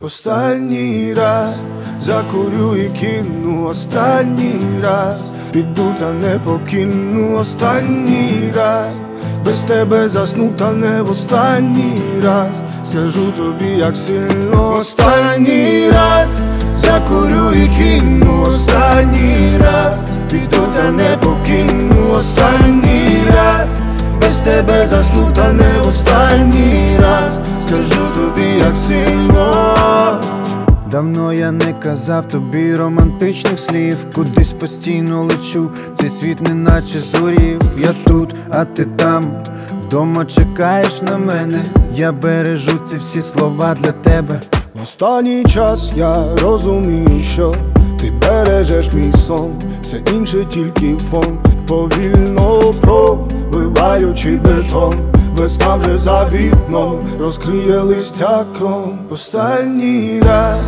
Останній раз закурю і кину, останній раз піду та не покину, останній раз без тебе засну, та не в останній раз. Скажу тобі, як сильно. Останній раз закурю і кину, останній раз піду та не покину, останній раз без тебе засну, та не в останній раз. Скажу тобі, як сильно Давно я не казав тобі романтичних слів, кудись постійно лечу, цей світ не наче зорів, я тут, а ти там, вдома чекаєш на мене, я бережу ці всі слова для тебе. Останній час я розумію, що ти бережеш мій сон, все інше тільки фон, повільно пробиваючи бетон. Весна вже за вікном розкриє листя кром Останній раз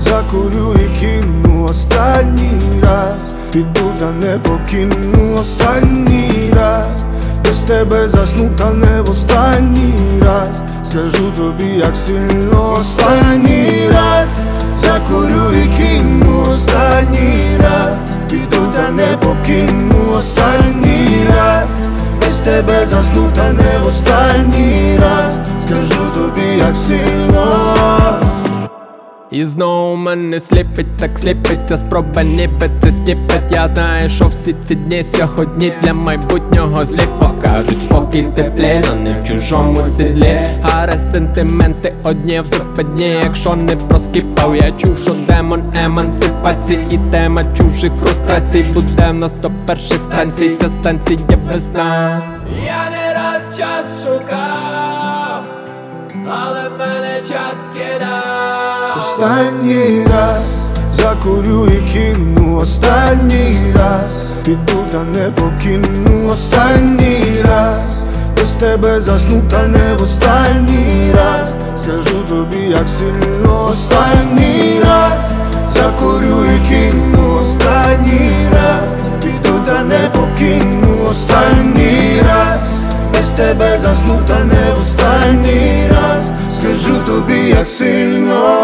закурю і кину, останній раз піду та не покину, останній раз без тебе засну, та не в останній раз. Скажу тобі, як сильно. Останній раз закурю і кину, останній раз тебе засну, та не в останній раз. Скажу тобі, як сильно І знову мене сліпить, так сліпить, сліпиться спроба ніби це сніпет Я знаю, що всі ці дні сьогодні для майбутнього злі. Покажуть спокій теплі, но не в чужому сідлі Гаре сентименти одні в западні Якщо не проскіпав, я чув, що демон емансипації І тема чужих фрустрацій. Буде в нас до станцій Та станція весна Я не раз час шукав, Останній раз. Закурю і кину, останній раз. Піду та не покину, останній раз. Без тебе засну, та не в останній раз. Скажу тобі, як сильно останній раз. Закурю і кину, останній раз. Піду та не покину, останній раз. Без тебе засну, та не в останній раз. Скажу тобі, як сильно